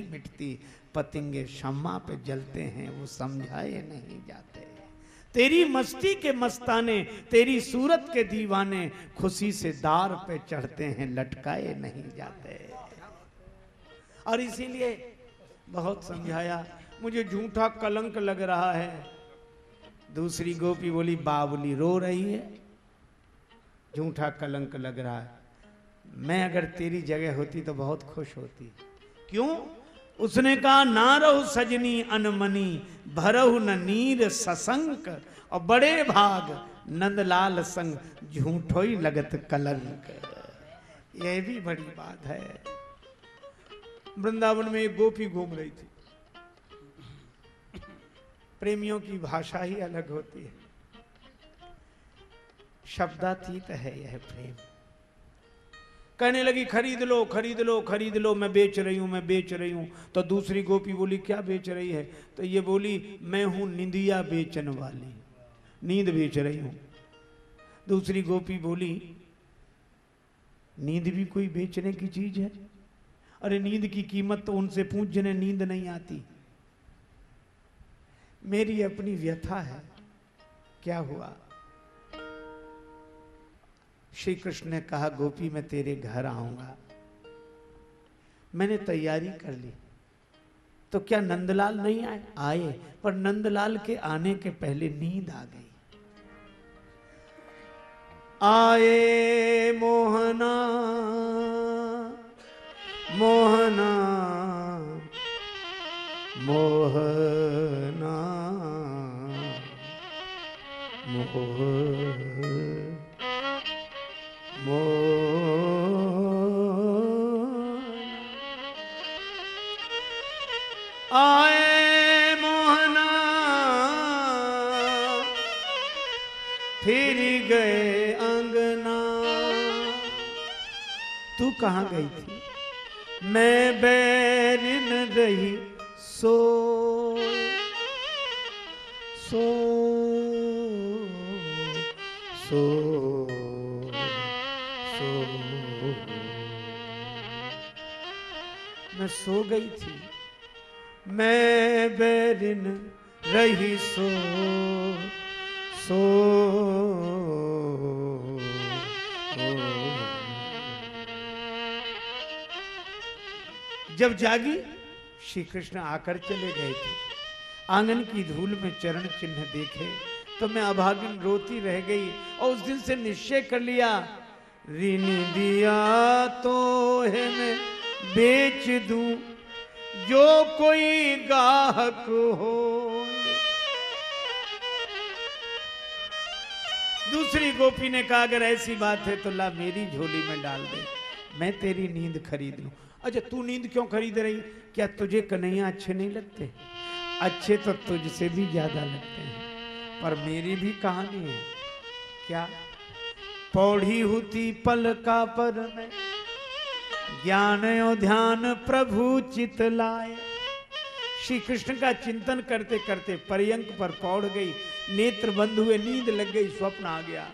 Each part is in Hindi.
नहीं मिटती। पतिंगे शम्मा पे जलते हैं, वो समझाए नहीं जाते। तेरी मस्ती के मस्ताने, तेरी सूरत के दीवाने, खुशी से दार पे चढ़ते हैं, लटकाए नहीं जाते। और इसीलिए बहुत समझाया, मुझे झूठा कलंक लग रहा है। दूसरी गोपी बोली बाबुली रो रही है। झूठा कलंक लग रहा है। मैं अगर तेरी जगह होती तो बहुत खुश होती। क्यों? उसने कहा, ना रहो सजनी अनमनी, भरहु न नीर ससंक, और बड़े भाग नंदलाल संग झूठो ही लगत कलंक. यह भी बड़ी बात है। वृंदावन में एक गोपी घूम रही थी। प्रेमियों की भाषा ही अलग होती है। शब्दातीत है यह प्रेम। कहने लगी, खरीद लो खरीद लो खरीद लो, मैं बेच रही हूँ, मैं बेच रही हूँ। तो दूसरी गोपी बोली, क्या बेच रही है? तो ये बोली, मैं हूँ निंदिया बेचन वाली, नींद बेच रही हूँ। दूसरी गोपी बोली, नींद भी कोई बेचने की चीज़ है? अरे, नींद की कीमत तो उनसे पूछ जिन्हें नींद नहीं आती। मेरी अपनी व्यथा है, क्या हुआ? श्री कृष्ण ने कहा, गोपी, मैं तेरे घर आऊँगा। मैंने तैयारी कर ली। तो क्या नंदलाल नहीं आए? आए, पर नंदलाल के आने के पहले नींद आ गई। आए मोहना मोहना मोहना मोह कहाँ गई थी? मैं बैरिन रही, सो सो सो सो। मैं सो गई थी। मैं बैरिन रही, सो सो। जब जागी श्री कृष्ण आकर चले गए थे। आँगन की धूल में चरण चिन्ह देखे तो मैं अभागिन रोती रह गई और उस दिन से निश्चय कर लिया, ऋण दिया तो है मैं, बेच दूँ, जो कोई गाहक हो। दूसरी गोपी ने कहा, अगर ऐसी बात है तो ला मेरी झोली में डाल दे, मैं तेरी नींद खरीद लूँ। अच्छा तू नींद क्यों खरीद रही? क्या तुझे कन्हैया अच्छे नहीं लगते? अच्छे तो तुझसे भी ज़्यादा लगते हैं। पर मेरी भी कहानी है। क्या पौड़ी होती पल का पर ज्ञान और ध्यान प्रभु चित लाए। श्री कृष्ण का चिंतन करते करते पर्यंक पर पौड़ गई। नेत्र बंद हुए, नींद लग गई, स्वप्न आ गया।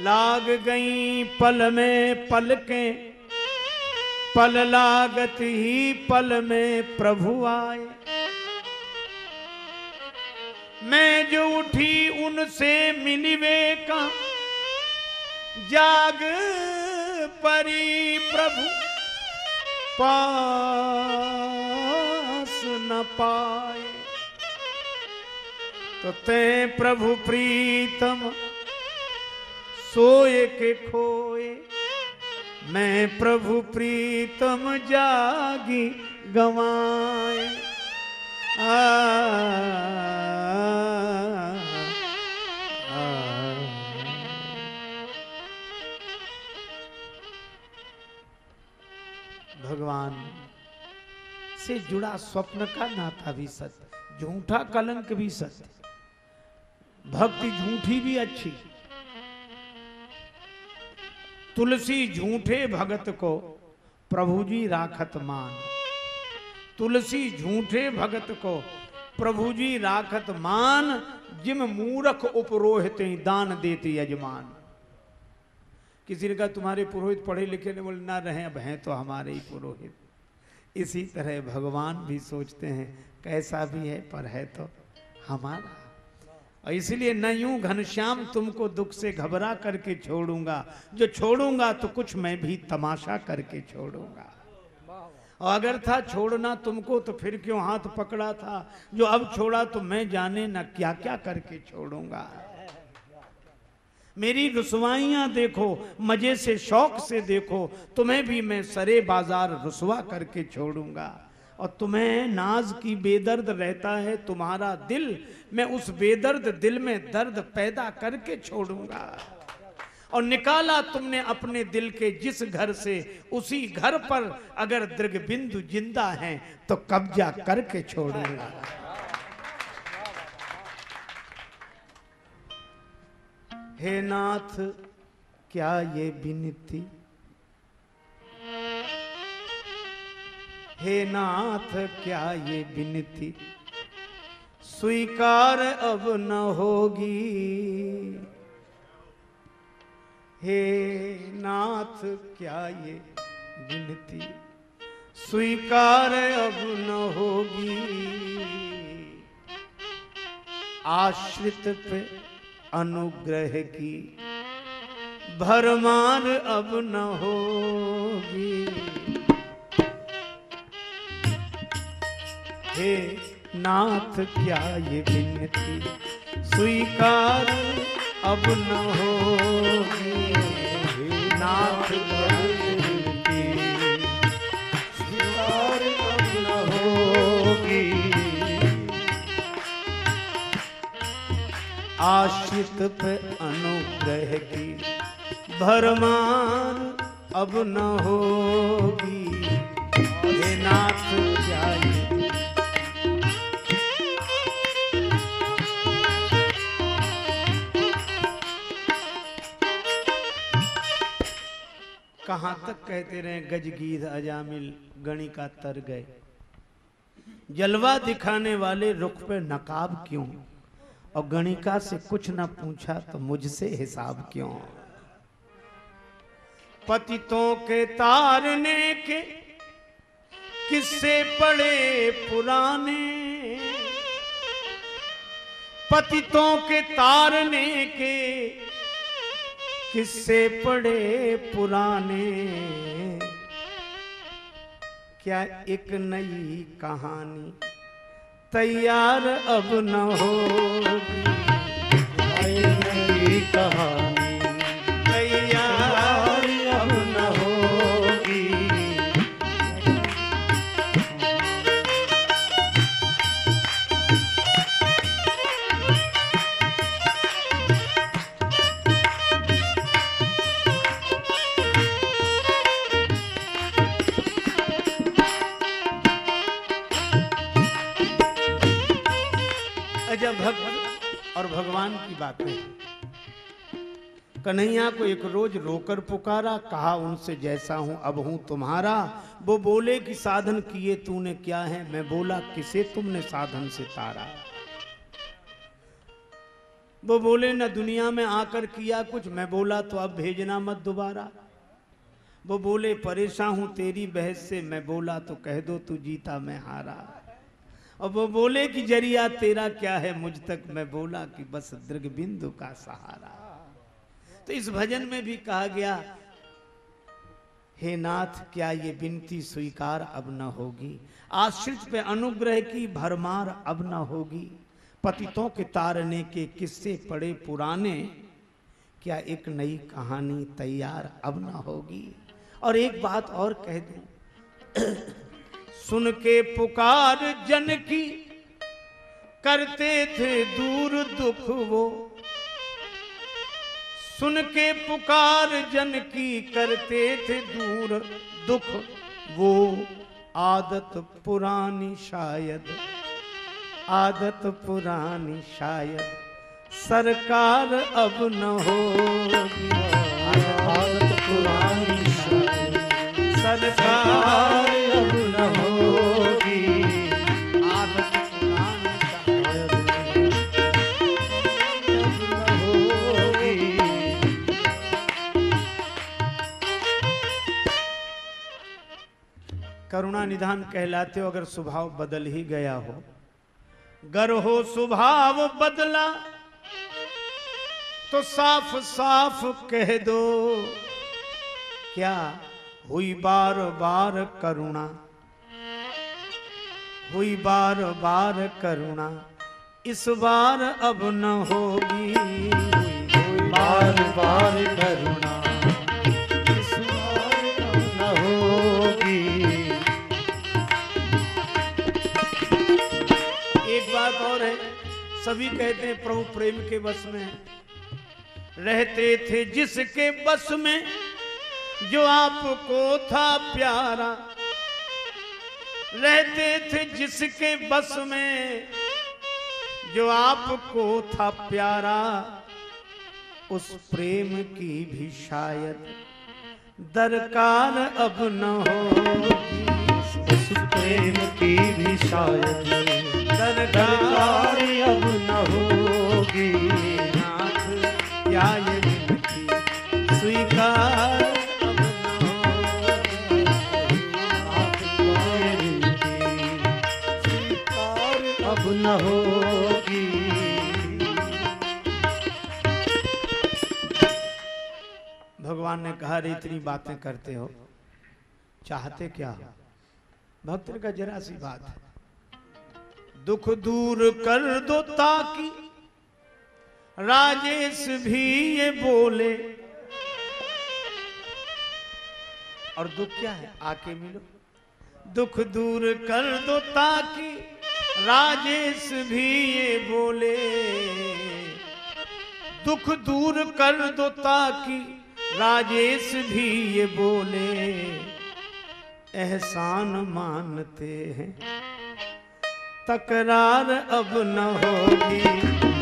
लाग गई पल में पल के पल लागत ही पल में प्रभु आए। मैं जो उठी उनसे मिली वे का जाग परी प्रभु, पास न पाए। तो ते प्रभु प्रीतम सोए के खोए। मैं प्रभु प्रीतम जागी गवाए। भगवान, से जुड़ा स्वप्न का नाता भी सत्य, झूठा कलंक भी सत्य। भक्ति झूठी भी अच्छी। तुलसी झूठे भगत को प्रभु जी राखत मान। तुलसी झूठे भगत को प्रभु जी राखत मान, जिम मूरख उपरोहित दान देते यजमान। किसी ने कहा, तुम्हारे पुरोहित पढ़े लिखे ने बोले, ना रहे, अब हैं तो हमारे ही पुरोहित। इसी तरह भगवान भी सोचते हैं, कैसा भी है, पर है तो हमारा। और इसलिए न यूँ घनश्याम तुमको दुख से घबरा करके छोड़ूँगा। जो छोड़ूँगा तो कुछ मैं भी तमाशा करके छोड़ूँगा। और अगर था छोड़ना तुमको तो फिर क्यों हाथ पकड़ा था? जो अब छोड़ा तो मैं जाने न क्या क्या करके छोड़ूँगा। मेरी रुसवाइयाँ देखो, मज़े से, शौक से देखो, तुम्हें भी मैं सरे बाज़ार रुसवा करके छोड़ूँगा। और तुम्हें नाज की बेदर्द रहता है, तुम्हारा दिल, मैं उस बेदर्द दिल में दर्द पैदा करके छोड़ूँगा। और निकाला तुमने अपने दिल के जिस घर से, उसी घर पर अगर दृग बिंदु ज़िंदा है तो कब्जा करके छोड़ूँगा। हे नाथ, क्या ये विनती? हे नाथ, क्या ये विनती? स्वीकार अब न होगी। हे नाथ, क्या ये विनती? स्वीकार अब न होगी। आश्रित पे अनुग्रह की भरमार अब न होगी। हे नाथ, क्या ये विनती? स्वीकार अब न होगी। नाथ स्वीकार अब न होगी। आश्रित पे अनुग्रह की भरमान अब न होगी। हे नाथ कहाँ तक कहते रहे गजगीध अजामिल गणिका तर गए। जलवा दिखाने वाले रुख पे नकाब क्यों? और गणिका से कुछ ना पूछा तो मुझसे हिसाब क्यों? पतितों के तारने के किससे पड़े पुराने। पतितों के तारने के किस्से पड़े पुराने। क्या एक नई कहानी तैयार अब न हो नई कहानी। कन्हैया को एक रोज रोकर पुकारा, कहा, उनसे जैसा हूँ, अब हूँ तुम्हारा। वो बोले, कि साधन किए तूने क्या है? मैं बोला, किसे? तुमने साधन से तारा। वो बोले, न दुनिया में आकर किया कुछ, मैं बोला तो अब भेजना मत दोबारा। वो बोले, परेशान हूँ तेरी बहस से, मैं बोला तो कह दो तू जीता, मैं हारा। और वो बोले, कि ज़रिया तेरा क्या है, मुझ तक? मैं बोला, कि बस दृग बिंदु का सहारा। तो इस भजन में भी कहा गया, हे नाथ, क्या ये विनती स्वीकार अब न होगी? आश्रित पे अनुग्रह की भरमार अब न होगी। पतितों के तारने के किस्से पड़े पुराने, क्या एक नई कहानी तैयार अब न होगी? और एक बात और कह दूँ। सुन के पुकार जन की, करते थे दूर दुख वो। सुन के पुकार जन की करते थे दूर दुख वो आदत पुरानी शायद आदत पुरानी शायद सरकार अब न होगी। आदत पुरानी शायद। सरकार करुणा निधान कहलाते हो, अगर स्वभाव बदल ही गया हो। गर हो स्वभाव बदला तो साफ़ साफ़ कह दो, क्या हुई बार बार करुणा? हुई बार बार करुणा, इस बार अब न होगी। बार बार करुणा। सभी कहते हैं, प्रभु प्रेम के बस में रहते थे, जिसके बस में जो आपको था प्यारा। रहते थे, जिसके बस में जो आपको था प्यारा। उस प्रेम की भी शायद दरकार अब न हो उस प्रेम की भी शायद अब न होगी। नाथ क्या ये स्वीकार न होगी। भगवान ने कहा रे इतनी बातें करते हो, चाहते क्या भक्त का जरा सी बात है। दुख दूर कर दो ताकि राजेश भी ये बोले। और दुख क्या है? आके मिलो। दुख दूर कर दो ताकि राजेश भी ये बोले। दुख दूर कर दो ताकि राजेश भी ये बोले। एहसान मानते हैं। तकरार अब न होगी।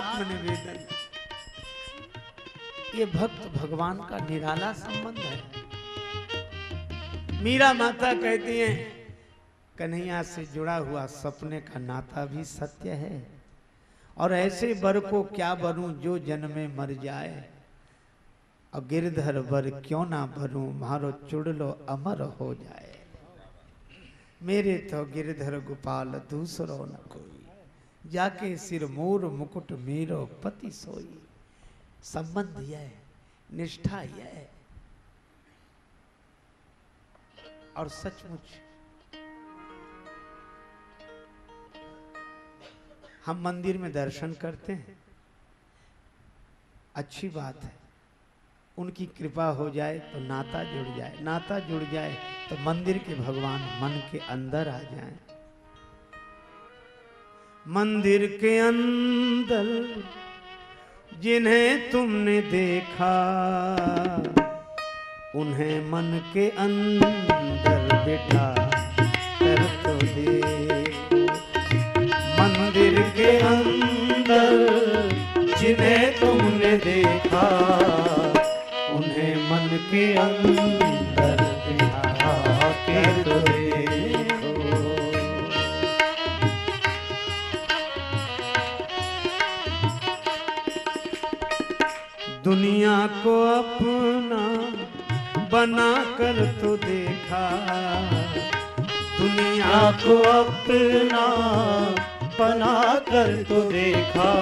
आत्मनिवेदन। ये भक्त भगवान का निराला संबंध है। मीरा माता कहती हैं, कन्हैया से जुड़ा हुआ सपने का नाता भी सत्य है। और ऐसे वर को क्या बनूं जो जन्मे मर जाए? और गिरधर वर क्यों ना बनूं? मारो चुड़लो अमर हो जाए। मेरे तो गिरधर गोपाल दूसरो न कोई। जाके सिर मोर, मुकुट मेरो, पति सोई। संबंध यह निष्ठा यह और सचमुच, हम मंदिर में दर्शन करते हैं। अच्छी बात है, उनकी कृपा हो जाए तो नाता जुड़ जाए। नाता जुड़ जाए तो मंदिर के भगवान मन के अंदर आ जाएँ। मंदिर के अंदर जिन्हें तुमने देखा, उन्हें मन के अंदर बिठा कर तो देखो। मंदिर के अंदर जिन्हें तुमने देखा, उन्हें मन के अंदर को अपना बना कर तो देखा। दुनिया को अपना बना कर तो देखा।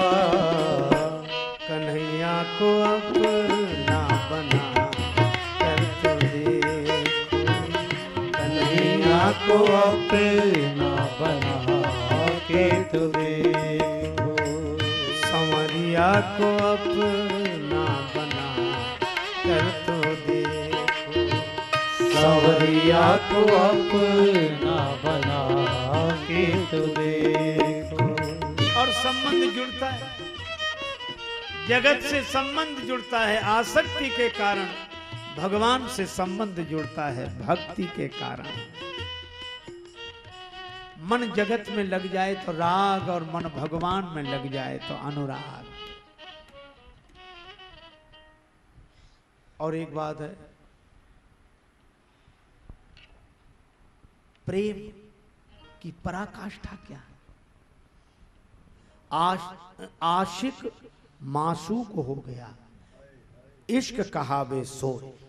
कन्हैया को अपना बना कर तो देखो। कन्हैया को अपना बना के तो देखो। संवरिया को अपना सवरिया को अपना बना के तो देखो। और संबंध जुड़ता है। जगत से संबंध जुड़ता है, आसक्ति के कारण। भगवान से संबंध जुड़ता है, भक्ति के कारण। मन जगत में लग जाए तो राग और मन भगवान में लग जाए तो अनुराग। और एक बात है प्रेम की पराकाष्ठा क्या है? आश, आशिक मासूक हो गया। इश्क कहावे सोए।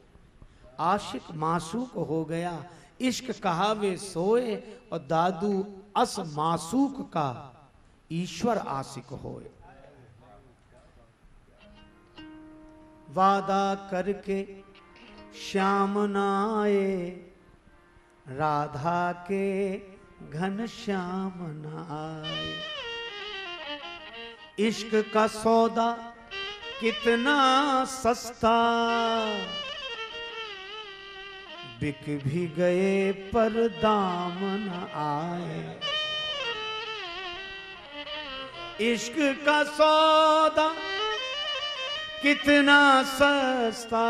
आशिक मासूक हो गया। इश्क कहावे सोए और दादू अस मासूक का ईश्वर आशिक होए। वादा करके श्याम नाए राधा के घन श्याम नाए इश्क का सौदा कितना सस्ता। बिक भी गए पर दाम न आए। इश्क का सौदा कितना सस्ता।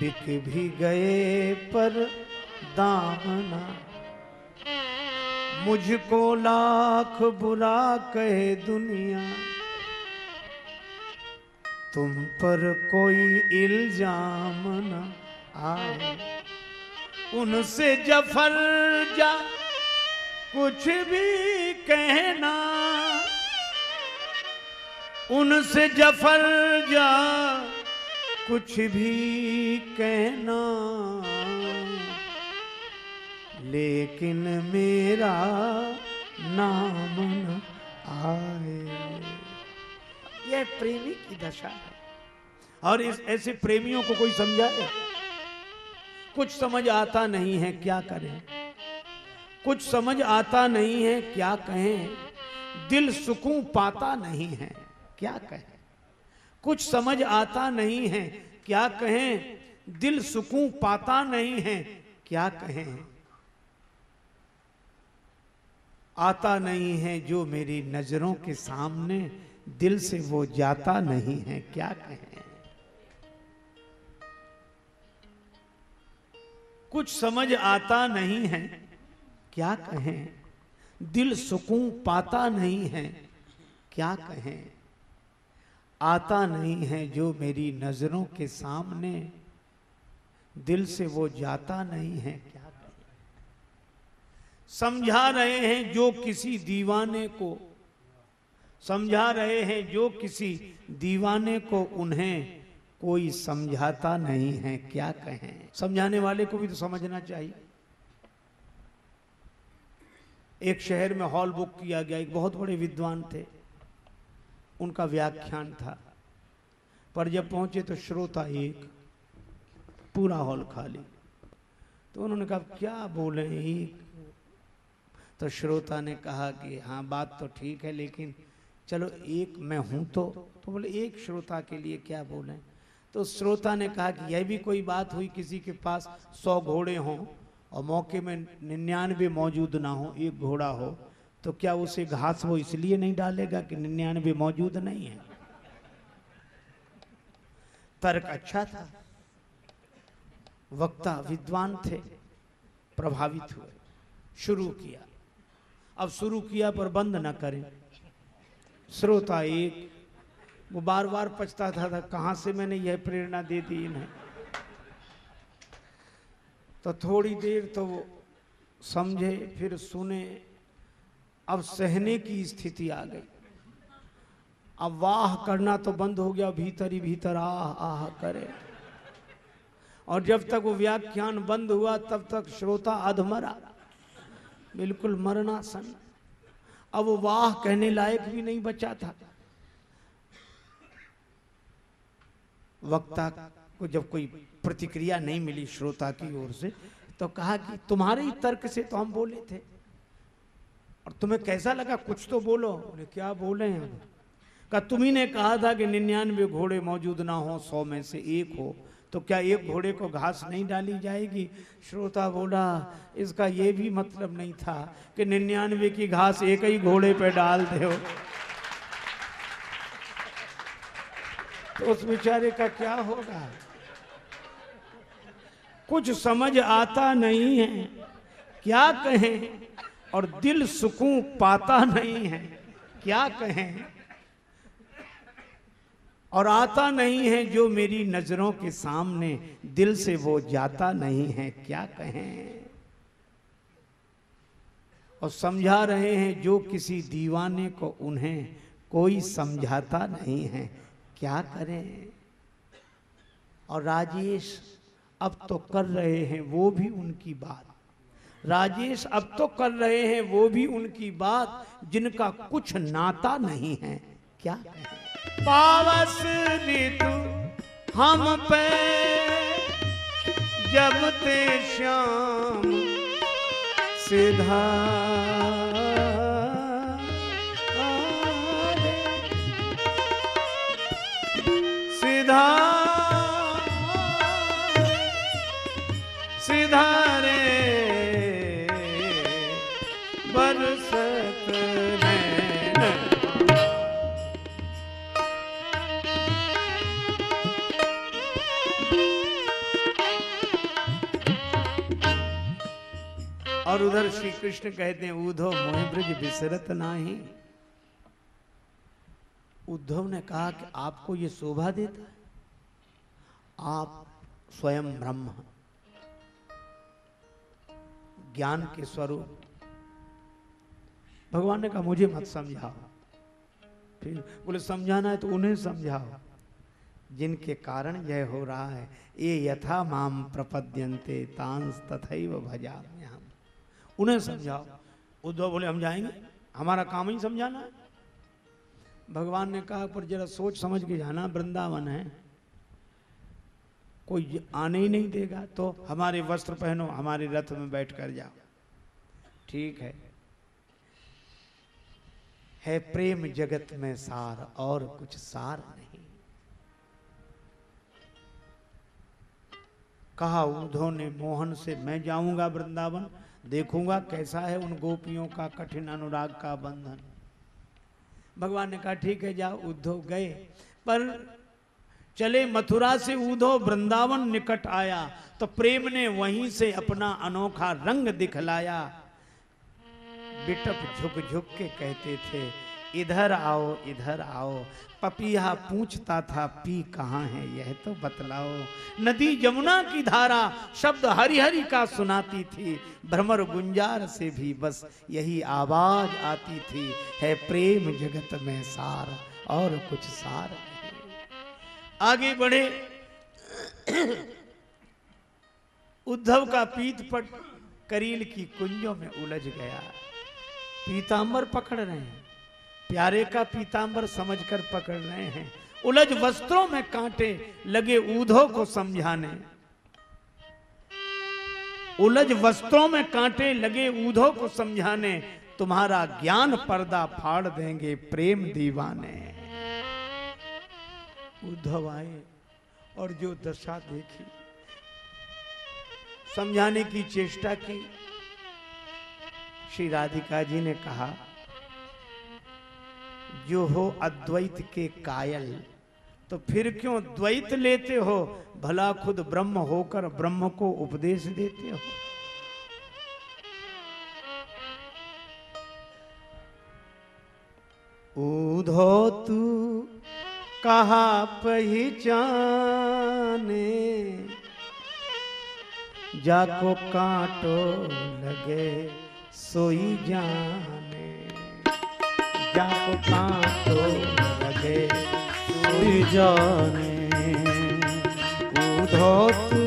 बिक भी गए पर दामना। मुझको लाख बुरा कहे दुनिया। तुम पर कोई इल्ज़ाम न आए। उनसे ज़फ़र जा, कुछ भी कहना। उनसे ज़फ़र जा कुछ भी कहना। लेकिन मेरा नाम न आए। यह प्रेमी की दशा है। और इस, ऐसे प्रेमियों को कोई समझाए? कुछ समझ आता नहीं है क्या करें? कुछ समझ आता नहीं है क्या कहें? दिल सुकून पाता नहीं है क्या कहें? कुछ समझ आता नहीं है। क्या कहें? दिल सुकून पाता नहीं है। क्या कहें? आता नहीं है जो मेरी नज़रों के सामने, दिल से वो जाता नहीं है। क्या कहें? कुछ समझ आता नहीं है। क्या कहें? दिल सुकून पाता नहीं है। क्या कहें? आता नहीं है जो मेरी नज़रों के सामने। दिल से वो जाता नहीं है। क्या समझा रहे हैं जो किसी दीवाने को। समझा रहे हैं जो किसी दीवाने को उन्हें। कोई समझाता नहीं है, क्या कहें? समझाने वाले को भी तो समझना चाहिए। एक शहर में हॉल बुक किया गया, एक बहुत बड़े विद्वान थे। उनका व्याख्यान था। पर जब पहुँचे तो श्रोता एक पूरा हॉल खाली। तो उन्होंने कहा, क्या बोले एक? तो श्रोता ने कहा कि हाँ बात तो ठीक है, लेकिन चलो एक मैं हूँ तो। तो बोले, एक श्रोता के लिए क्या बोले? तो श्रोता ने कहा कि, यह भी कोई बात हुई किसी के पास, सौ घोड़े हों और मौके में निन्यानवे मौजूद ना हो, एक घोड़ा हो तो क्या उसे घास वो इसलिए नहीं डालेगा कि निन्यानवे मौजूद नहीं है? तर्क अच्छा था। वक्ता विद्वान थे प्रभावित हुए। शुरू किया। अब शुरू किया पर बंद ना करें। श्रोता एक वो बार बार पछता था, था कहाँ से मैंने यह प्रेरणा दे दी इन्हें? तो थोड़ी देर तो वो समझे फिर सुने अब सहने की स्थिति आ गई। अब वाह करना तो बंद हो गया, भीतर ही भीतर आह आह करे। और जब तक वो व्याख्यान बंद हुआ, तब तक श्रोता अधमरा। बिल्कुल मरना सन अब वो वाह कहने लायक भी नहीं बचा था। वक्ता को जब कोई प्रतिक्रिया नहीं मिली श्रोता की ओर से तो कहा कि तुम्हारे ही तर्क से तो हम बोले थे। और तुम्हें कैसा लगा? कुछ तो बोलो। बोले, क्या बोले हैं? कहा, तुम्ही ने कहा था कि निन्यानवे घोड़े मौजूद ना हो, सौ में से एक हो। तो क्या एक घोड़े को घास नहीं डाली जाएगी? श्रोता बोला, इसका ये भी मतलब नहीं था कि निन्यानवे की घास एक ही घोड़े पे डाल दो तो उस बेचारे का क्या होगा? कुछ समझ आता नहीं है। क्या कहें? और दिल सुकून पाता नहीं है। क्या कहें? और आता नहीं है जो मेरी नज़रों के सामने, दिल से वो जाता नहीं है। क्या कहें? और समझा रहे हैं जो किसी दीवाने को उन्हें कोई समझाता नहीं है। क्या करें? और राजेश, अब तो कर रहे हैं, वो भी उनकी बात। राजेश अब तो कर रहे हैं, वो भी उनकी बात, जिनका कुछ नाता नहीं है। क्या? पावस ऋतु हम पे, जब ते श्याम सीधा सीधा सीधा और उधर श्री कृष्ण कहते हैं उद्धव मोह ब्रज विसरत नाही। उद्धव ने कहा कि आपको ये शोभा देता है? आप स्वयं ब्रह्म। ज्ञान के स्वरूप। भगवान ने कहा, मुझे मत समझाओ। फिर बोले, समझाना है तो उन्हें समझाओ। जिनके कारण यह हो रहा है, ये यथा माम प्रपद्यंते तांस तथैव भजा उन्हें समझाओ। उद्धव बोले, हम जाएँगे? हमारा काम ही समझाना है। भगवान ने कहा, पर जरा सोच समझ के जाना, वृंदावन है। कोई आने ही नहीं देगा तो हमारे वस्त्र पहनो, हमारे रथ में बैठ कर जाओ। ठीक है। है प्रेम जगत में सार, और कुछ सार नहीं। कहा उद्धव ने मोहन से मैं जाऊँगा वृंदावन देखूँगा कैसा है उन गोपियों का कठिन अनुराग का बंधन। भगवान ने कहा, ठीक है, जाओ, उद्धव गए। पर चले मथुरा से उद्धव वृंदावन निकट आया तो प्रेम ने वहीं से अपना अनोखा रंग दिखलाया। बिटप झुक झुक के कहते थे इधर आओ इधर आओ। पपिया पूछता था, पी कहाँ है? यह तो बतलाओ। नदी जमुना की धारा शब्द हरि हरि का सुनाती थी। भ्रमर गुंजार से भी बस यही आवाज़ आती थी। है प्रेम जगत में सार और कुछ सार आगे बढ़े। उद्धव का पीत पट करील की कुंजों में उलझ गया। पीतांबर पकड़ रहे हैं। प्यारे का पीतांबर समझकर पकड़ रहे हैं। उलझ वस्त्रों में कांटे, लगे ऊधो को समझाने। उलझ वस्त्रों में कांटे, लगे ऊधो को समझाने। तुम्हारा ज्ञान पर्दा फाड़ देंगे प्रेम दीवाने। उद्धव आए और जो दशा देखी, समझाने की चेष्टा की। श्री राधिका जी ने कहा जो हो अद्वैत के कायल। तो फिर क्यों द्वैत लेते हो? भला खुद ब्रह्म होकर ब्रह्म को उपदेश देते हो? ऊधो तू कहा पहचाने? जाको कांटो लगे सोई जाने। कांटो लगे कोई जाने। उधो तू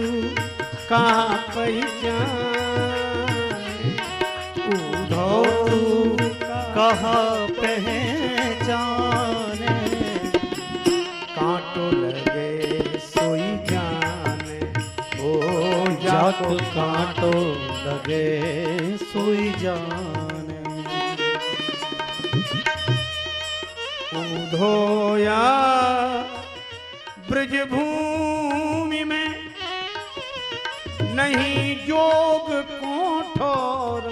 कहा पहचाने तू कहा पहचाने। कांटो लगे सोई जाने। ओ जाको कांटो लगे सोई जाने। धोया ब्रज भूमि में नहीं जोग कोठोर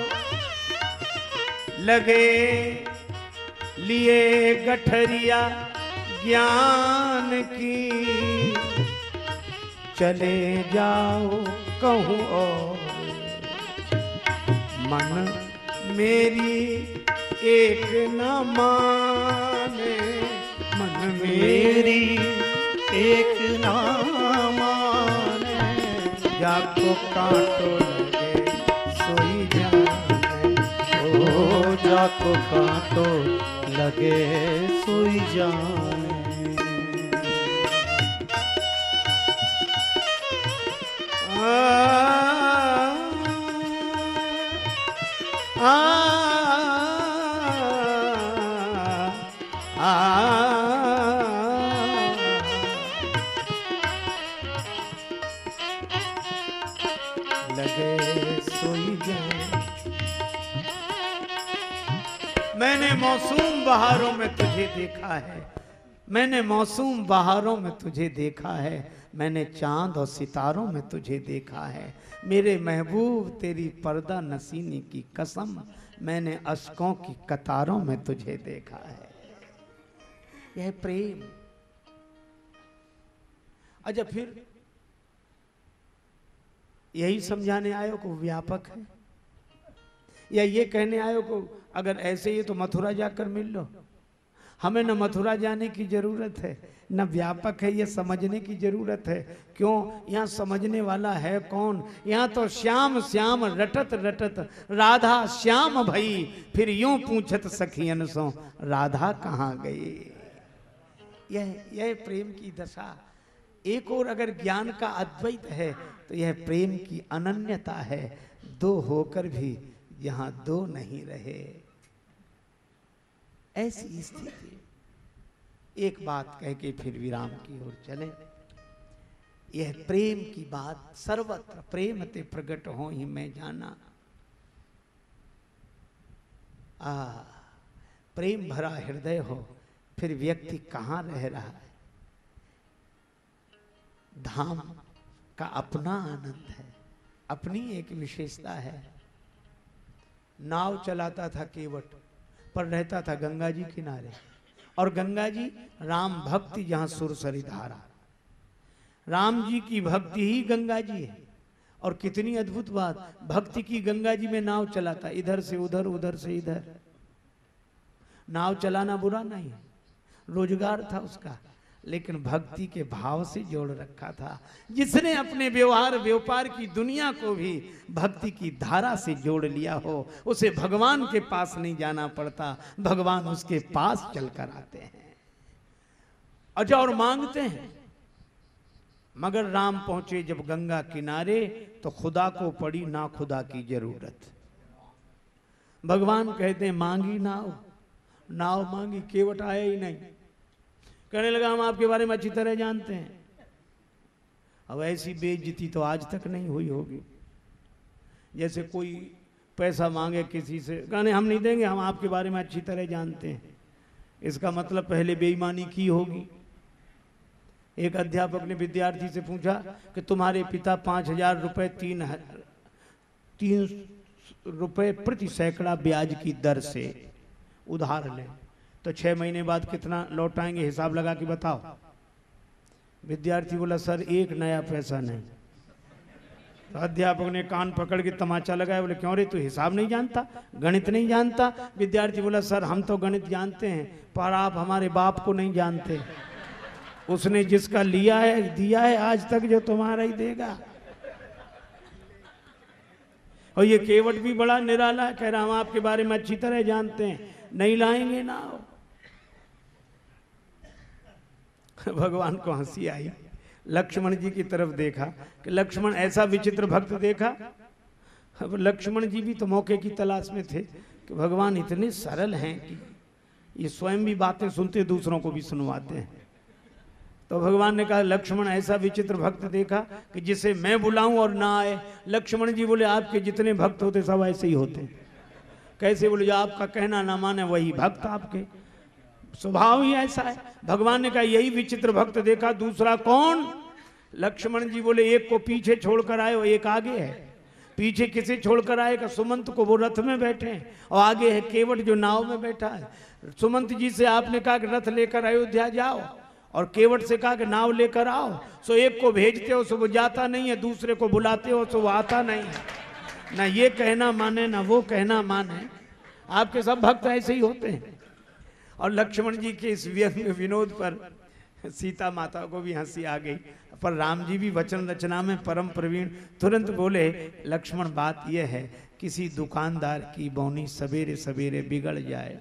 लगे लिए गठरिया ज्ञान की। चले जाओ कहूँ और, मन मेरी एक न माने। मेरी एक नामाने जाको कांटो लगे, सोई जाने ओ जाको कांटो लगे, सोई जाने आ लगे सोई जाए मैंने मौसूम बहारों में तुझे देखा है। मैंने मौसूम बहारों में तुझे देखा है। मैंने चाँद और सितारों में तुझे देखा है। मेरे महबूब, तेरी पर्दा नसीनी की कसम, मैंने अशकों की कतारों में तुझे देखा है। यह प्रेम। अच्छा फिर यही समझाने आयो को व्यापक है? या ये कहने आयो को अगर ऐसे ही तो मथुरा जाकर मिल लो। हमें न मथुरा जाने की ज़रूरत है, न व्यापक है, ये समझने की ज़रूरत है। क्यों? यहाँ समझने वाला है कौन? यहाँ तो श्याम श्याम रटत रटत, राधा श्याम भई, फिर यूँ पूछत सखियन सो, राधा कहाँ गई? यह यह प्रेम की दशा। एक और अगर ज्ञान का अद्वैत है तो यह प्रेम की अनन्यता है। दो होकर भी यहाँ दो नहीं रहे। ऐसी स्थिति। एक बात कह के फिर विराम की ओर चले। यह प्रेम की बात सर्वत्र प्रेम ते प्रकट हो ही मैं जाना। आ, प्रेम भरा हृदय हो, फिर व्यक्ति कहाँ रह रहा है? धाम का अपना आनंद है, अपनी एक विशेषता है। नाव चलाता था केवट, पर रहता था गंगा जी किनारे। और गंगा जी राम भक्ति जहाँ सुरसरी धारा। राम जी की भक्ति ही गंगा जी है। और कितनी अद्भुत बात, भक्ति की गंगा जी में नाव चलाता, इधर से उधर उधर से इधर। नाव चलाना बुरा नहीं, रोज़गार था उसका। लेकिन भक्ति के भाव से जोड़ रखा था। जिसने अपने व्यवहार, व्यापार की दुनिया को भी भक्ति की धारा से जोड़ लिया हो, उसे भगवान के पास नहीं जाना पड़ता। भगवान उसके पास चलकर आते हैं। अच्छा और मांगते हैं। मगर राम पहुँचे जब गंगा किनारे तो खुदा को पड़ी ना खुदा की ज़रूरत। भगवान कहते, मांगी नाव। नाव मांगी, केवट आया ही नहीं। कहने लगा, हम आपके बारे में अच्छी तरह जानते हैं। अब ऐसी बेइज्जती तो आज तक नहीं हुई होगी। जैसे कोई पैसा मांगे किसी से, कहने, हम नहीं देंगे, हम आपके बारे में अच्छी तरह जानते हैं। इसका मतलब पहले बेईमानी की होगी। एक अध्यापक ने विद्यार्थी से पूछा कि तुम्हारे पिता पाँच हज़ार रुपए, तीन तीन रुपए प्रति सैकड़ा ब्याज की दर से उधार लें। तो छह महीने बाद कितना लौटाएँगे हिसाब लगा के बताओ। विद्यार्थी बोला, सर, एक नया पैसा नहीं तो अध्यापक ने कान पकड़ के तमाचा लगाया। बोले, क्यों रे, तू हिसाब नहीं जानता, गणित नहीं जानता? विद्यार्थी बोला, सर, हम तो गणित जानते हैं, पर आप हमारे बाप को नहीं जानते। उसने जिसका लिया है, दिया है, आज तक जो तुम्हारा ही देगा। और ये केवट भी बड़ा निराला कह रहा, हम आपके बारे में अच्छी तरह जानते हैं। नहीं लाएँगे ना भगवान को हँसी आई। लक्ष्मण जी की तरफ़ देखा कि लक्ष्मण ऐसा विचित्र भक्त देखा। अब लक्ष्मण जी भी तो मौके की तलाश में थे कि भगवान इतने सरल हैं कि ये स्वयं भी बातें सुनते दूसरों को भी सुनवाते हैं। तो भगवान ने कहा, लक्ष्मण ऐसा विचित्र भक्त देखा कि जिसे मैं बुलाऊं और ना आए। लक्ष्मण जी बोले, आपके जितने भक्त होते सब ऐसे ही होते। कैसे बोले, जो आपका कहना ना माने वही भक्त आपके। स्वभाव ही ऐसा है। भगवान ने कहा, यही विचित्र भक्त देखा, दूसरा कौन? लक्ष्मण जी बोले, एक को पीछे छोड़कर आए एक आगे है। पीछे किसे छोड़कर आए? का सुमंत को, वो रथ में बैठे हैं। और आगे है केवट जो नाव में बैठा है। सुमंत जी से आपने कहा कि रथ लेकर अयोध्या जाओ। और केवट से कहा कि नाव लेकर आओ। सो एक को भेजते हो, सो वो जाता नहीं है। दूसरे को बुलाते हो, सो वो आता नहीं है। ना ये कहना माने, ना वो कहना माने। आपके सब भक्त ऐसे ही होते हैं। और लक्ष्मण जी के इस विनोद पर सीता माता को भी हँसी आ गई। पर राम जी भी वचन रचना में परम प्रवीण। तुरंत बोले, लक्ष्मण, बात यह है, किसी दुकानदार की बौनी सवेरे सवेरे बिगड़ जाए,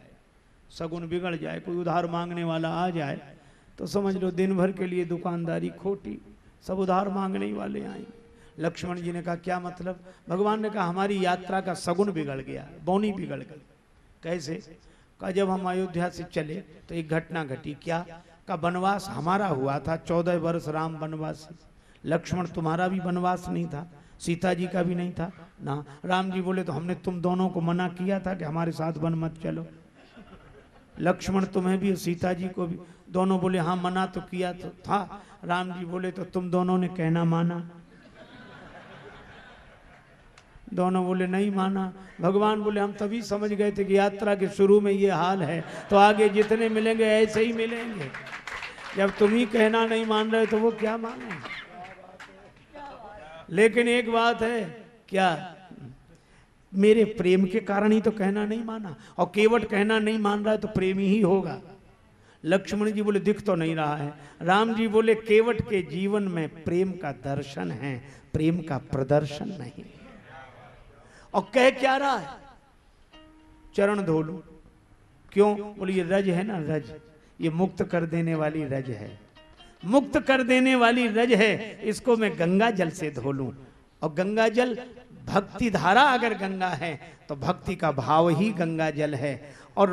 सगुन बिगड़ जाए, कोई उधार मांगने वाला आ जाए तो समझ लो दिन भर के लिए दुकानदारी खोटी, सब उधार मांगने वाले आएँगे लक्ष्मण जी ने कहा, क्या मतलब? भगवान ने कहा, हमारी यात्रा का सगुन बिगड़ गया, बौनी बिगड़ गई। कैसे? कहा जब हम अयोध्या से चले तो एक घटना घटी। क्या? का वनवास हमारा हुआ था, चौदह वर्ष राम वनवास लक्ष्मण तुम्हारा भी वनवास नहीं था सीता जी का भी नहीं था। ना, राम जी बोले तो हमने तुम दोनों को मना किया था कि हमारे साथ वन मत चलो। लक्ष्मण तुम्हें भी सीता जी को भी। दोनों बोले हाँ मना तो किया तो था। राम जी बोले तो तुम दोनों ने कहना माना। दोनों बोले, नहीं माना। भगवान बोले, हम तभी समझ गए थे कि यात्रा के शुरू में ये हाल है तो आगे जितने मिलेंगे, ऐसे ही मिलेंगे। जब तुम ही कहना नहीं मान रहे तो वो क्या माने? लेकिन एक बात है, क्या मेरे प्रेम के कारण ही तो कहना नहीं माना, और केवट कहना नहीं मान रहा है तो प्रेमी ही होगा। लक्ष्मण जी बोले, दिख तो नहीं रहा है। राम जी बोले, केवट के जीवन में प्रेम का दर्शन है, प्रेम का प्रदर्शन नहीं। और कह क्या रहा है? चरण धो लू। क्यों? बोले, ये रज है ना, रज। ये मुक्त कर देने वाली रज है। मुक्त कर देने वाली रज है। इसको मैं गंगा जल से धो लू। और गंगा जल, भक्ति धारा अगर गंगा है तो भक्ति का भाव ही गंगा जल है। और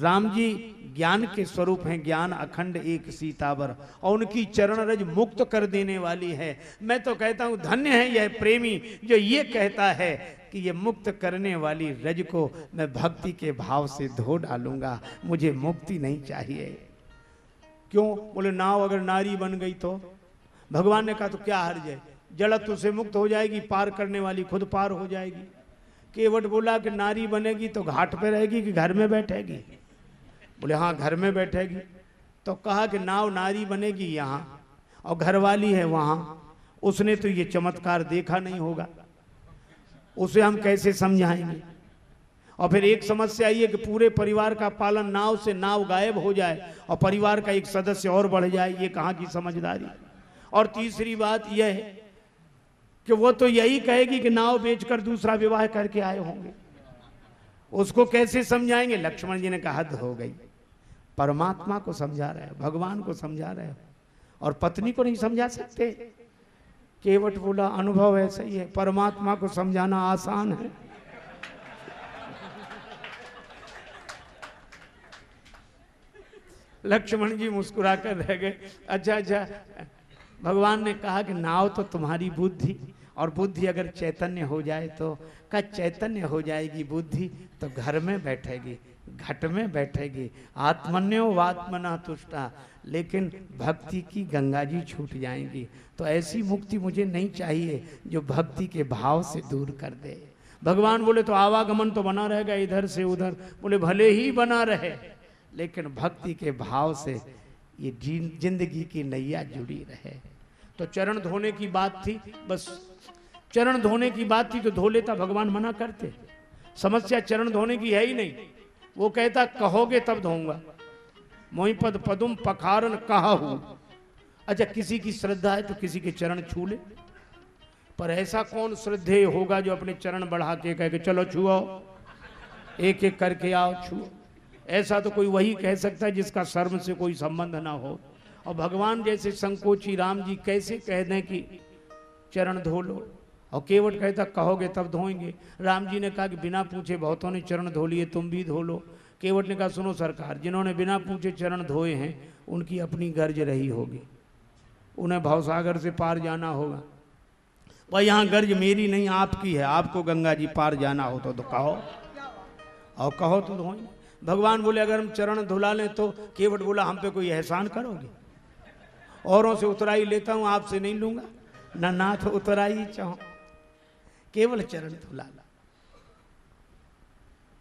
राम जी ज्ञान के स्वरूप हैं, ज्ञान अखंड एक सीतावर, और उनकी चरण रज मुक्त कर देने वाली है। मैं तो कहता हूँ, धन्य है यह प्रेमी जो ये कहता है कि ये मुक्त करने वाली रज को मैं भक्ति के भाव से धो डालूँगा, मुझे मुक्ति नहीं चाहिए। क्यों? बोले, नाव अगर नारी बन गई तो? भगवान ने कहा तो क्या हर्ज है? जड़त्व से मुक्त हो जाएगी, पार करने वाली खुद पार हो जाएगी। केवट बोला कि नारी बनेगी तो घाट पे रहेगी कि घर में बैठेगी? बोले हाँ घर में बैठेगी। तो कहा कि नाव नारी बनेगी यहाँ और घरवाली है वहाँ। उसने तो ये चमत्कार देखा नहीं होगा। उसे हम कैसे समझाएँगे? और फिर एक समस्या ये कि पूरे परिवार का पालन नाव से नाव गायब हो जाए और परिवार का एक सदस्य और बढ़ जाए, ये कहाँ की समझदारी? और तीसरी बात यह है कि वो तो यही कहेगी कि नाव बेचकर दूसरा विवाह करके आए होंगे। उसको कैसे समझाएँगे? लक्ष्मण जी ने कहा, हद हो गई। परमात्मा को समझा रहे हो, भगवान को समझा रहे हो, और पत्नी को नहीं समझा सकते। केवट बोला, अनुभव ऐसा ही है, परमात्मा को समझाना आसान है। लक्ष्मण जी मुस्कुरा कर रह गए अच्छा अच्छा भगवान ने कहा कि नाव तो तुम्हारी बुद्धि, और बुद्धि अगर चैतन्य हो जाए तो का चैतन्य हो जाएगी बुद्धि तो घर में बैठेगी, घट में बैठेगी। आत्मन्यो वात्मना तुष्टा, लेकिन भक्ति की गंगा जी छूट जाएँगी। तो ऐसी मुक्ति मुझे नहीं चाहिए जो भक्ति के भाव से दूर कर दे। भगवान बोले तो आवागमन तो बना रहेगा, इधर से उधर। बोले, भले ही बना रहे, लेकिन भक्ति के भाव से ये ज़िंदगी की नैया जुड़ी रहे। तो चरण धोने की बात थी, बस। चरण धोने की बात थी तो धो लेता, भगवान मना करते। समस्या चरण धोने की है ही नहीं। वो कहता, कहोगे तब धोऊँगा। मोहिपद पदुम पखारन कहा हूँ अच्छा किसी की श्रद्धा है तो किसी के चरण छू ले। पर ऐसा कौन श्रद्धेय होगा जो अपने चरण बढ़ा के कह के चलो छुओ एक एक करके आओ, छुओ। ऐसा तो कोई वही कह सकता है जिसका शर्म से कोई संबंध ना हो। और भगवान जैसे संकोची राम जी कैसे कह दें कि चरण धो लो। और केवट कहता कहोगे तब धोएँगे। राम जी ने कहा कि बिना पूछे बहुतों ने चरण धो लिए तुम भी धो लो। केवट ने कहा सुनो सरकार जिन्होंने बिना पूछे चरण धोए हैं उनकी अपनी गर्ज रही होगी। उन्हें भावसागर से पार जाना होगा। वह यहाँ गर्ज मेरी नहीं आपकी है। आपको गंगा जी पार जाना हो तो, तो कहो। और कहो तो धोएँगे। भगवान बोले अगर हम चरण धुला लें तो केवट बोला हम पे कोई एहसान करोगे? औरों से उतराई लेता हूँ, आपसे नहीं लूँगा। ना नाथ उतराई चाहो। केवल चरण धुला ला।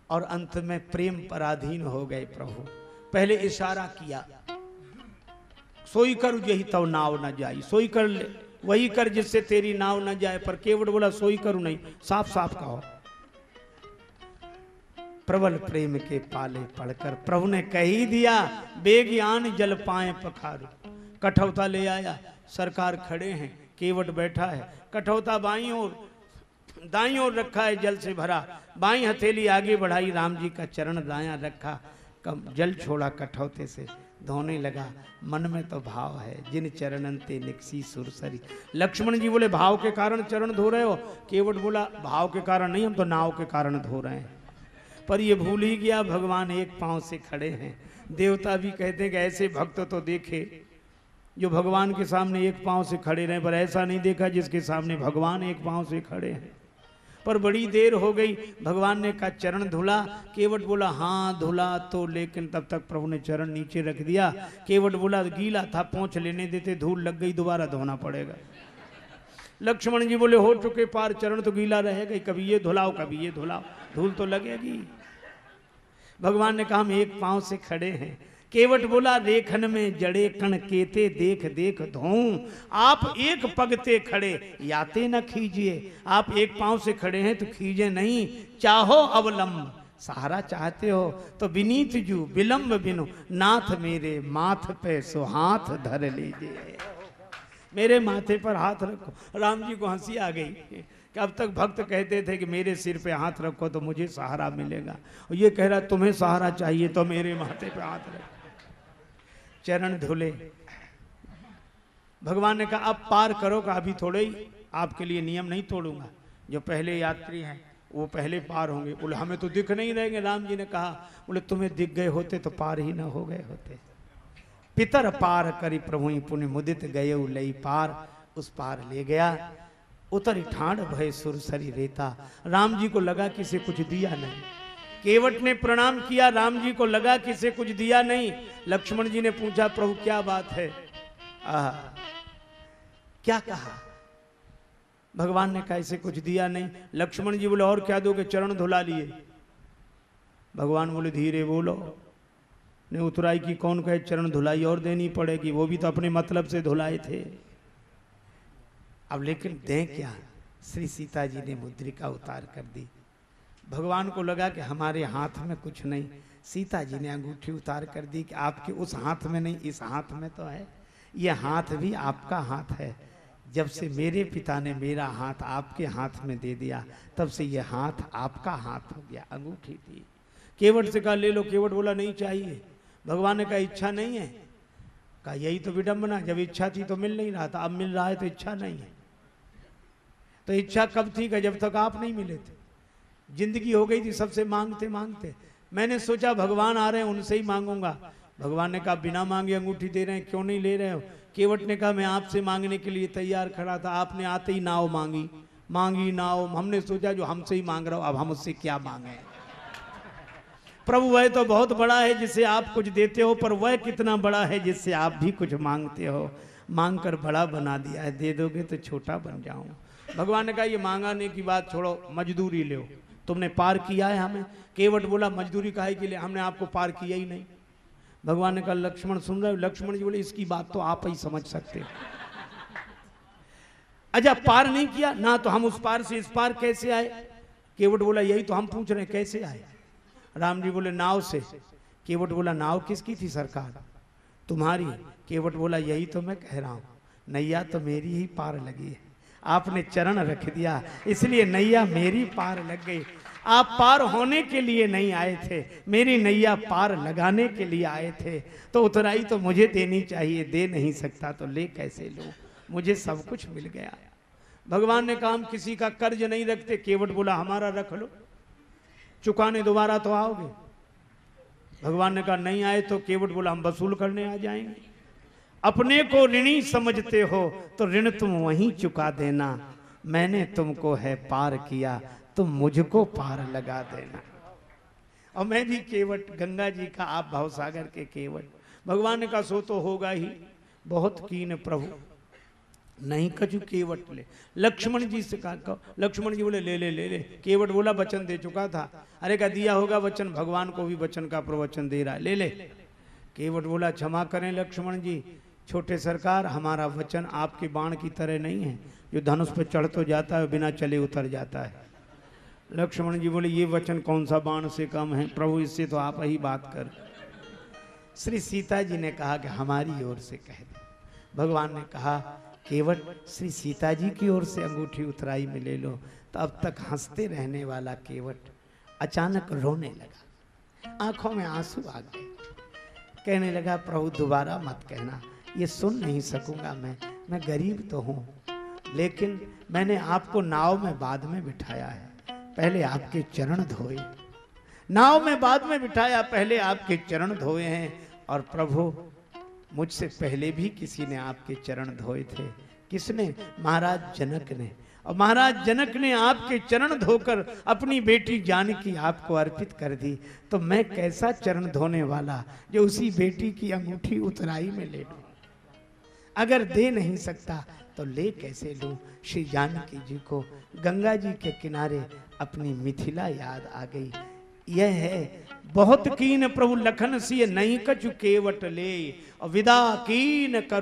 और अंत में प्रेम पराधीन हो गए प्रभु। पहले इशारा किया। सोई कर यही तब नाव न जाई। सोई कर ले। वही कर जिससे तेरी नाव न जाए। पर केवट बोला, सोई करू नहीं। साफ़ साफ़ कहो। प्रबल प्रेम के पाले पढ़कर प्रभु ने कही दिया बेगियान जल पाए पखारू। कठौता ले आया। सरकार खड़े हैं, केवट बैठा है। कठौता बाई और दाई और रखा है, जल से भरा। बाई हथेली आगे बढ़ाई, राम जी का चरण दाया रखा। कम जल छोड़ा कठौते से, धोने लगा। मन में तो भाव है, जिन चरणंते निकसी सुरसरी लक्ष्मण जी बोले, भाव के कारण चरण धो रहे हो? केवट बोला, भाव के कारण नहीं, हम तो नाव के कारण धो रहे हैं। पर ये भूल ही गया, भगवान एक पाँव से खड़े हैं। देवता भी कहते हैं कि ऐसे भक्त तो देखे जो भगवान के सामने एक पाँव से खड़े रहे, पर ऐसा नहीं देखा जिसके सामने भगवान एक पाँव से खड़े हैं। पर बड़ी देर हो गई, भगवान ने कहा, चरण धुला। केवट बोला हाँ धुला तो लेकिन तब तक प्रभु ने चरण नीचे रख दिया। केवट बोला, गीला था पहुँच लेने देते, धूल लग गई, दोबारा धोना पड़ेगा। लक्ष्मण जी बोले, हो चुके पार, चरण तो गीला रहेगा कभी ये धुलाओ, कभी ये धुलाओ, धूल तो लगेगी। भगवान ने कहा, हम एक पाँव से खड़े हैं केवट बोला, रेखन में जड़े कण केते देख देख धो आप एक पगते खड़े, याते न खींचिए आप एक पाँव से खड़े हैं तो खींचे नहीं। चाहो अवलंब। सहारा चाहते हो तो विनीत जू, विलंब बिनु। नाथ मेरे, माथ पे सो हाथ धर लीजिए। मेरे माथे पर हाथ रखो। राम जी को हँसी आ गई कि अब तक भक्त कहते थे कि मेरे सिर पे हाथ रखो तो मुझे सहारा मिलेगा। और ये कह रहा, तुम्हें सहारा चाहिए तो मेरे माथे पे हाथ रखो। चरण धुले। भगवान ने कहा, अब पार करो का अभी थोड़े ही आपके लिए नियम नहीं तोड़ूँगा। जो पहले यात्री हैं, वो पहले पार होंगे। बोले, हमें तो दिख नहीं रहेंगे। राम जी ने कहा, बोले, तुम्हें दिख गए होते तो पार ही ना हो गए होते। पितर पार करी प्रभु पुण्य, मुदित गए लई पार, उस पार ले गया। उतर ठाण भय सुरसरी रेता। राम जी को लगा किसे कुछ दिया नहीं। केवट ने प्रणाम किया राम जी को लगा किसे कुछ दिया नहीं। लक्ष्मण जी ने पूछा प्रभु क्या बात है? आ, क्या कहा? भगवान ने कहा इसे कुछ दिया नहीं। लक्ष्मण जी बोले और क्या दोगे? चरण धुला लिए। भगवान बोले धीरे बोलो। ने उतराई की कौन कहे चरण धुलाई और देनी पड़ेगी। वो भी तो अपने मतलब से धुलाए थे। अब लेकिन दें क्या? श्री सीता जी ने मुद्रिका उतार कर दी। भगवान को लगा कि हमारे हाथ में कुछ नहीं। सीता जी ने अंगूठी उतार कर दी कि आपके उस हाथ में नहीं, इस हाथ में तो है। ये हाथ भी आपका हाथ है। जब से मेरे पिता ने मेरा हाथ आपके हाथ में दे दिया, तब से ये हाथ आपका हाथ हो गया, अंगूठी थी। केवट से कहा, ले लो, केवट बोला, नहीं चाहिए। भगवान ने कहा, इच्छा नहीं है। कहा, यही तो विडंबना, जब इच्छा थी तो मिल नहीं रहा था, अब मिल रहा है तो इच्छा नहीं है। तो इच्छा कब थी का जब तक आप नहीं मिले थे? ज़िंदगी हो गई थी, सबसे मांगते मांगते। मैंने सोचा, भगवान आ रहे हैं, उनसे ही मांगूँगा। भगवान ने कहा, बिना मांगे अंगूठी दे रहे हैं, क्यों नहीं ले रहे हो? केवट ने कहा, मैं आपसे मांगने के लिए तैयार खड़ा था, आपने आते ही नाव मांगी। मांगी नाव, हमने सोचा, जो हमसे ही मांग रहा हो, अब हम उससे क्या मांगे? प्रभु, वह तो बहुत बड़ा है जिससे आप कुछ देते हो, पर वह कितना बड़ा है जिससे आप भी कुछ मांगते हो। मांग कर बड़ा बना दिया है, दे दोगे तो छोटा बन जाऊँ। भगवान ने कहा, ये मांगाने की बात छोड़ो, मजदूरी लो। तुमने पार किया है हमें। केवट बोला, मजदूरी काहे के लिए? हमने आपको पार किया ही नहीं। भगवान ने कहा, लक्ष्मण सुन रहे लक्ष्मण जी बोले, इसकी बात तो आप ही समझ सकते अच्छा पार नहीं किया, ना तो हम उस पार से, इस पार कैसे आए? केवट बोला, यही तो हम पूछ रहे हैं, कैसे आए? राम जी बोले, नाव से। केवट बोला, नाव किसकी थी सरकार? तुम्हारी। केवट बोला, यही तो मैं कह रहा हूँ। नैया तो मेरी ही पार लगी है। आपने चरण रख दिया, इसलिए नैया मेरी पार लग गई। आप पार होने के लिए नहीं आए थे, मेरी नैया पार लगाने के लिए आए थे। तो उतराई तो मुझे देनी चाहिए, दे नहीं सकता तो ले कैसे लो? मुझे सब कुछ मिल गया। भगवान ने कहा, हम किसी का कर्ज नहीं रखते, केवट बोला, हमारा रख लो। चुकाने दोबारा तो आओगे? भगवान ने कहा, नहीं आए तो केवट बोला, हम वसूल करने आ जाएँगे। अपने को ऋणी समझते हो तो ऋण तुम वहीं चुका देना। मैंने तुमको है पार किया, तुम मुझको पार लगा देना। और मैं भी केवट, गंगा जी का आप भावसागर के केवट। भगवान कहा सो तो होगा ही, बहुत कीन प्रभु। नहीं कछु केवट ले। लक्ष्मण जी से कहा लक्ष्मण जी बोले, ले ले ले ले। केवट बोला, वचन दे चुका था। अरे का दिया होगा वचन, भगवान को भी वचन का प्रवचन दे रहा है। ले ले। केवट बोला, क्षमा करें लक्ष्मण जी छोटे सरकार, हमारा वचन आपके बाण की तरह नहीं है। जो धनुष पर चढ़ तो जाता है, बिना चले उतर जाता है। लक्ष्मण जी बोले, ये वचन कौन सा बाण से कम है? प्रभु, इससे तो आप ही बात कर। श्री सीता जी ने कहा कि हमारी ओर से कह दे। भगवान ने कहा केवट श्री सीता जी की ओर से अंगूठी उतराई में ले लो। तो अब तक हँसते रहने वाला केवट अचानक रोने लगा। आँखों में आँसू आ गए। कहने लगा, प्रभु, दोबारा मत कहना। ये सुन नहीं सकूँगा मैं। मैं गरीब तो हूँ, लेकिन मैंने आपको नाव में बाद में बिठाया है। पहले आपके चरण धोए। नाव में बाद में बिठाया, पहले आपके चरण धोए हैं। और प्रभु, मुझसे पहले भी किसी ने आपके चरण धोए थे। किसने? महाराज जनक ने। और महाराज जनक ने आपके चरण धोकर अपनी बेटी जानकी आपको अर्पित कर दी। तो मैं कैसा चरण धोने वाला, जो उसी बेटी की अंगूठी उतराई में ले लूँ? अगर दे नहीं सकता तो ले कैसे लू? श्री जानकी जी को गंगा जी के किनारे अपनी मिथिला याद आ गई। यह है, बहुत कीन प्रभु लखन सी नहीं कछु केवट ले विदा कीन कर